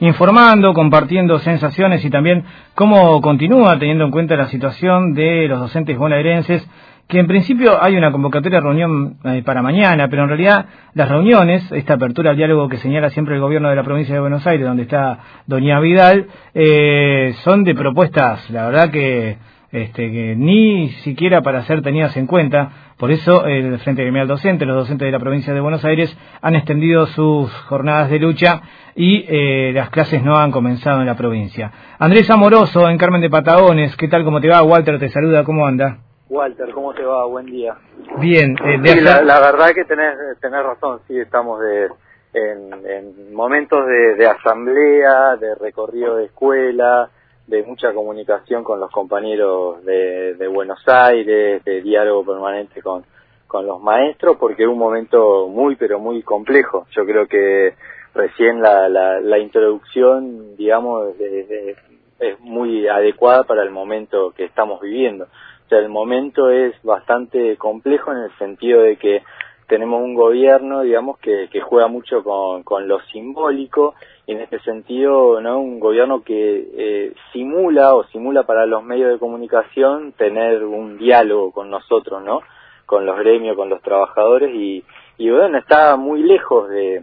informando, compartiendo sensaciones y también cómo continúa teniendo en cuenta la situación de los docentes bonaerenses, que en principio hay una convocatoria reunión eh, para mañana, pero en realidad las reuniones, esta apertura al diálogo que señala siempre el gobierno de la provincia de Buenos Aires, donde está doña Vidal, eh, son de propuestas, la verdad que este, que ni siquiera para ser tenidas en cuenta. Por eso el Frente Gremial Docente, los docentes de la provincia de Buenos Aires han extendido sus jornadas de lucha y eh, las clases no han comenzado en la provincia. Andrés Amoroso, en Carmen de Patagones, ¿qué tal? ¿Cómo te va? Walter te saluda, ¿cómo anda? Walter, ¿cómo te va? Buen día. Bien. Eh, la, la, verdad que tenés, tenés razón, sí, estamos de, en, momentos de, de asamblea, de recorrido de escuela, de mucha comunicación con los compañeros de, Buenos Aires, de diálogo permanente con, con los maestros, porque es un momento muy, pero muy complejo. Yo creo que recién la, la, introducción, digamos, es muy adecuada para el momento que estamos viviendo. O sea, el momento es bastante complejo en el sentido de que tenemos un gobierno, digamos, que, que juega mucho con, con lo simbólico y en este sentido, ¿no? Un gobierno que eh, simula o simula para los medios de comunicación tener un diálogo con nosotros, ¿no? Con los gremios, con los trabajadores y, y bueno, está muy lejos de,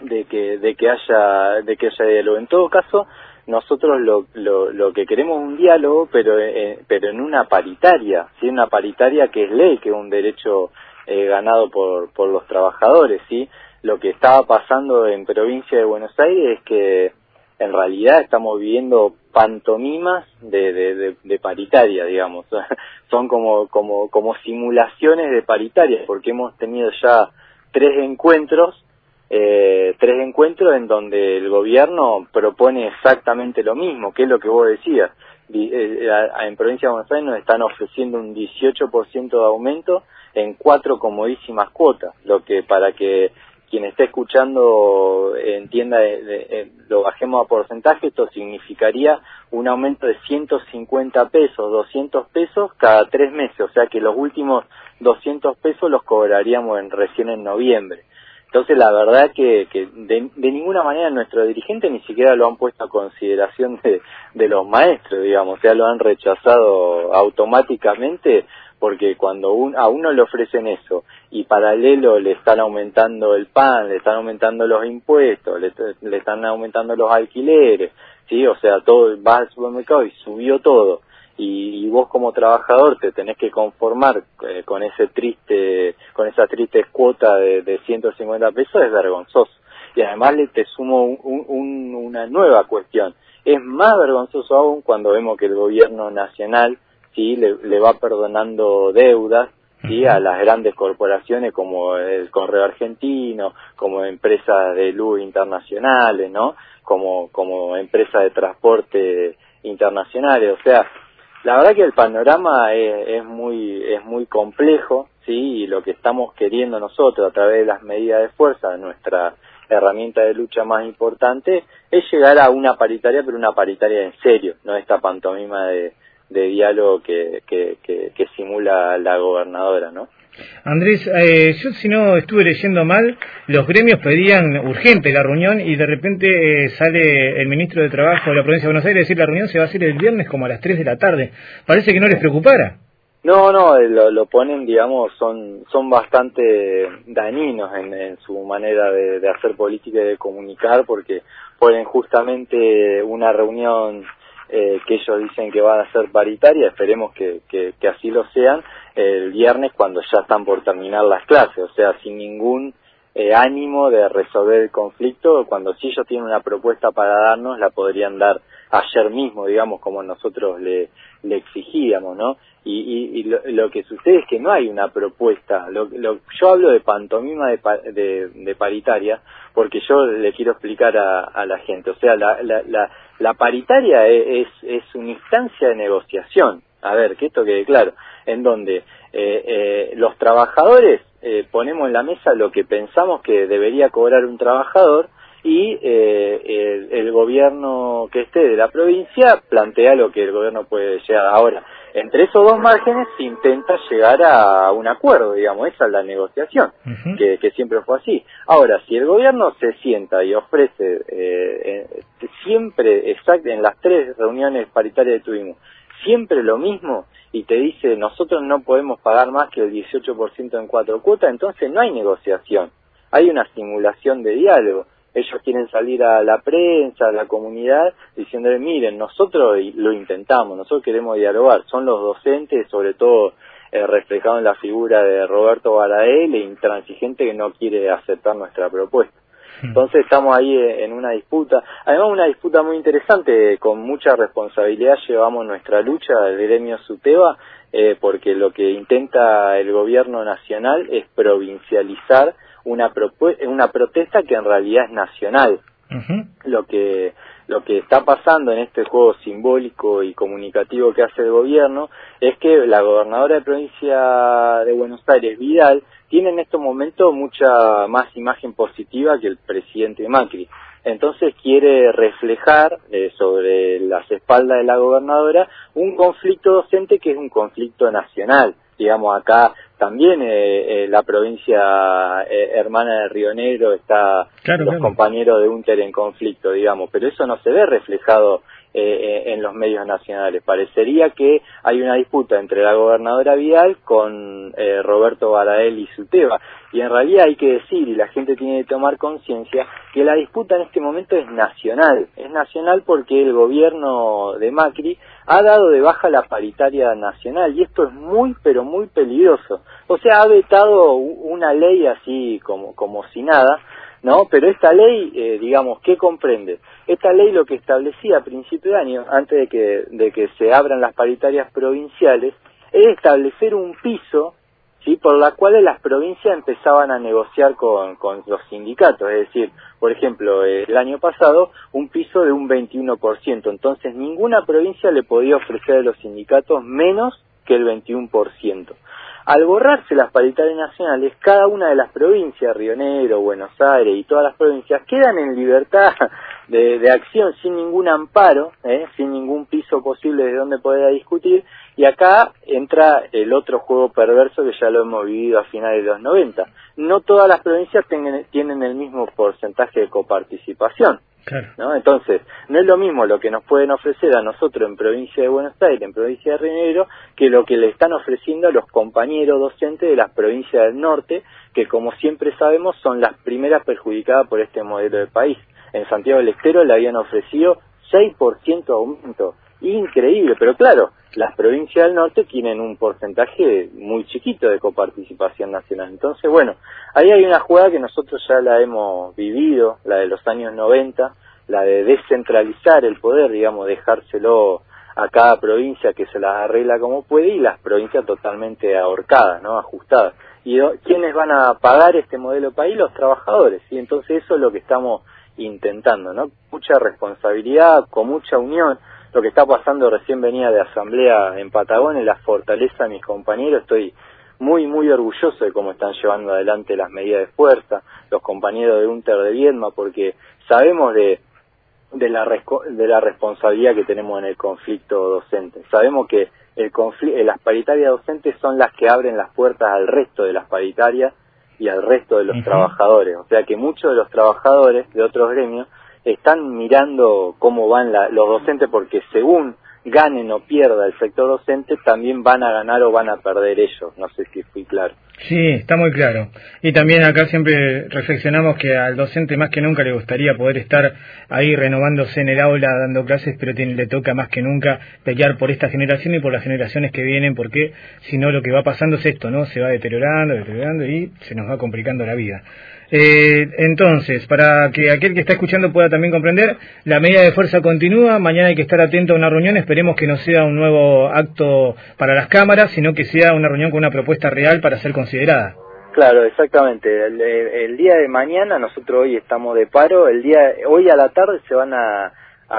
de que, de que haya, de que haya diálogo. En todo caso, nosotros lo, lo, lo que queremos es un diálogo, pero, eh, pero en una paritaria, ¿sí? Una paritaria que es ley, que es un derecho eh, ganado por, por los trabajadores, ¿sí? Lo que estaba pasando en provincia de Buenos Aires es que en realidad estamos viviendo pantomimas de, de, de, paritaria, digamos. Son como, como, como simulaciones de paritaria, porque hemos tenido ya tres encuentros, eh, tres encuentros en donde el gobierno propone exactamente lo mismo, que es lo que vos decías. Eh, en provincia de Buenos Aires nos están ofreciendo un 18% de aumento en cuatro comodísimas cuotas, lo que para que quien esté escuchando entienda, lo bajemos a porcentaje, esto significaría un aumento de 150 pesos, 200 pesos cada tres meses, o sea que los últimos 200 pesos los cobraríamos en, recién en noviembre. Entonces la verdad que, que de, ninguna manera nuestro dirigente ni siquiera lo han puesto a consideración de, de los maestros, digamos, o sea, lo han rechazado automáticamente porque cuando a uno le ofrecen eso y paralelo le están aumentando el pan, le están aumentando los impuestos, le, están aumentando los alquileres, sí, o sea, todo va al supermercado y subió todo y, vos como trabajador te tenés que conformar eh, con ese triste, con esa triste cuota de, de 150 pesos es vergonzoso. Y además le te sumo una nueva cuestión. Es más vergonzoso aún cuando vemos que el gobierno nacional sí le, va perdonando deudas ¿sí? a las grandes corporaciones como el Correo Argentino, como empresas de luz internacionales, ¿no? Como, como empresas de transporte internacionales. O sea, la verdad que el panorama es, es, muy, es muy complejo, ¿sí? Y lo que estamos queriendo nosotros a través de las medidas de fuerza, nuestra herramienta de lucha más importante, es llegar a una paritaria, pero una paritaria en serio, no esta pantomima de, de diálogo que, que, que, simula la gobernadora, ¿no? Andrés, eh, yo si no estuve leyendo mal, los gremios pedían urgente la reunión y de repente eh, sale el ministro de Trabajo de la provincia de Buenos Aires a decir la reunión se va a hacer el viernes como a las 3 de la tarde. Parece que no les preocupara. No, no, eh, lo, lo ponen, digamos, son, son bastante dañinos en, en su manera de, de hacer política y de comunicar porque ponen justamente una reunión eh, que ellos dicen que van a ser paritaria, esperemos que, que, así lo sean, el viernes cuando ya están por terminar las clases, o sea, sin ningún eh, ánimo de resolver el conflicto, cuando si ellos tienen una propuesta para darnos, la podrían dar ayer mismo, digamos, como nosotros le, le exigíamos, ¿no? Y, y, lo, que sucede es que no hay una propuesta. Lo, yo hablo de pantomima de, de, de, paritaria porque yo le quiero explicar a, a la gente. O sea, la, la, la, la paritaria e, es, es, una instancia de negociación. A ver, que esto quede claro. En donde eh, eh, los trabajadores eh, ponemos en la mesa lo que pensamos que debería cobrar un trabajador y eh, el, gobierno que esté de la provincia plantea lo que el gobierno puede llegar. Ahora, entre esos dos márgenes se intenta llegar a un acuerdo, digamos, esa es la negociación, que, que, siempre fue así. Ahora, si el gobierno se sienta y ofrece eh, siempre, exacto, en las tres reuniones paritarias que tuvimos, siempre lo mismo y te dice nosotros no podemos pagar más que el 18% en cuatro cuotas, entonces no hay negociación, hay una simulación de diálogo. Ellos quieren salir a la prensa, a la comunidad, diciéndole, miren, nosotros lo intentamos, nosotros queremos dialogar, son los docentes, sobre todo eh, reflejado en la figura de Roberto Balael, intransigente que no quiere aceptar nuestra propuesta. Hmm. Entonces estamos ahí eh, en una disputa, además una disputa muy interesante, con mucha responsabilidad llevamos nuestra lucha del gremio SUTEBA, eh, porque lo que intenta el gobierno nacional es provincializar una, una protesta que en realidad es nacional. Lo que lo que está pasando en este juego simbólico y comunicativo que hace el gobierno es que la gobernadora de provincia de Buenos Aires, Vidal, tiene en estos momentos mucha más imagen positiva que el presidente Macri. Entonces quiere reflejar eh, sobre las espaldas de la gobernadora un conflicto docente que es un conflicto nacional. Digamos, acá también eh, eh, la provincia eh, hermana de Río Negro está los compañeros de Unter en conflicto, digamos, pero eso no se ve reflejado en los medios nacionales. Parecería que hay una disputa entre la gobernadora Vial con Roberto Barael y Suteba, y en realidad hay que decir, y la gente tiene que tomar conciencia, que la disputa en este momento es nacional. Es nacional porque el gobierno de Macri ha dado de baja la paritaria nacional y esto es muy pero muy peligroso. O sea, ha vetado una ley así como, como si nada, ¿no? Pero esta ley, eh, digamos, ¿qué comprende? Esta ley lo que establecía a principio de año, antes de que, de que se abran las paritarias provinciales, es establecer un piso ¿sí? por la cual las provincias empezaban a negociar con, con los sindicatos, es decir, por ejemplo, el año pasado un piso de un 21%, entonces ninguna provincia le podía ofrecer a los sindicatos menos que el 21%. Al borrarse las paritarias nacionales, cada una de las provincias, Río Negro, Buenos Aires y todas las provincias, quedan en libertad de, acción sin ningún amparo, ¿eh? sin ningún piso posible de donde poder discutir, y acá entra el otro juego perverso que ya lo hemos vivido a finales de los 90. No todas las provincias tienen el mismo porcentaje de coparticipación. ¿No? Entonces, no es lo mismo lo que nos pueden ofrecer a nosotros en provincia de Buenos Aires, en provincia de Río que lo que le están ofreciendo a los compañeros docentes de las provincias del norte, que como siempre sabemos son las primeras perjudicadas por este modelo de país. En Santiago del Estero le habían ofrecido 6% aumento. Increíble, pero claro, las provincias del norte tienen un porcentaje muy chiquito de coparticipación nacional. Entonces, bueno, ahí hay una jugada que nosotros ya la hemos vivido, la de los años 90, la de descentralizar el poder, digamos, dejárselo a cada provincia que se las arregla como puede y las provincias totalmente ahorcadas, ¿no? Ajustadas. ¿Y quiénes van a pagar este modelo país? Los trabajadores. Y entonces eso es lo que estamos intentando, ¿no? Mucha responsabilidad, con mucha unión lo que está pasando recién venía de asamblea en Patagonia, la fortaleza de mis compañeros, estoy muy, muy orgulloso de cómo están llevando adelante las medidas de fuerza, los compañeros de Unter de Viedma, porque sabemos de, de, la, de la responsabilidad que tenemos en el conflicto docente. Sabemos que el eh, las paritarias docentes son las que abren las puertas al resto de las paritarias y al resto de los trabajadores. O sea que muchos de los trabajadores de otros gremios están mirando cómo van los docentes porque según ganen o pierda el sector docente, también van a ganar o van a perder ellos. No sé si fui claro. Sí, está muy claro. Y también acá siempre reflexionamos que al docente más que nunca le gustaría poder estar ahí renovándose en el aula dando clases, pero le toca más que nunca pelear por esta generación y por las generaciones que vienen, porque si no lo que va pasando es esto, ¿no? Se va deteriorando, deteriorando y se nos va complicando la vida. Eh, entonces, para que aquel que está escuchando pueda también comprender, la medida de fuerza continúa, mañana hay que estar atento a una reunión, esperemos que no sea un nuevo acto para las cámaras, sino que sea una reunión con una propuesta real para ser considerada. Claro, exactamente. El, día de mañana, nosotros hoy estamos de paro, el día hoy a la tarde se van a,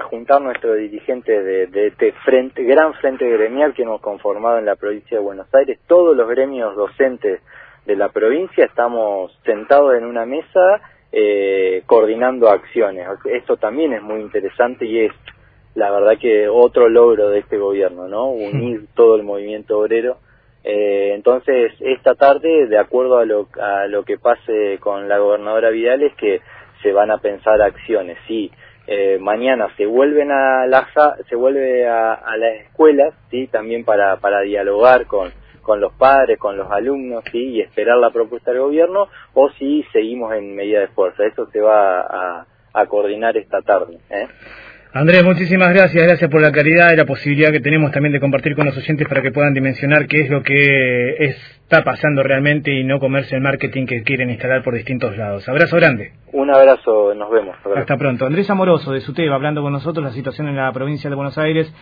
juntar nuestros dirigentes de, de este frente, gran frente gremial que hemos conformado en la provincia de Buenos Aires, todos los gremios docentes de la provincia estamos sentados en una mesa eh, coordinando acciones. Esto también es muy interesante y es la verdad que otro logro de este gobierno, ¿no? Unir todo el movimiento obrero. Eh, entonces, esta tarde, de acuerdo a lo, a lo que pase con la gobernadora Vidal, es que se van a pensar acciones. Sí, eh, mañana se vuelven a las se vuelve a, las escuelas sí también para para dialogar con con los padres con los alumnos sí y esperar la propuesta del gobierno o si seguimos en medida de fuerza eso se va a, a coordinar esta tarde ¿eh? Andrés, muchísimas gracias, gracias por la claridad y la posibilidad que tenemos también de compartir con los oyentes para que puedan dimensionar qué es lo que está pasando realmente y no comerse el marketing que quieren instalar por distintos lados. Abrazo grande. Un abrazo, nos vemos. Hasta pronto. Andrés Amoroso de SUTEBA hablando con nosotros la situación en la provincia de Buenos Aires.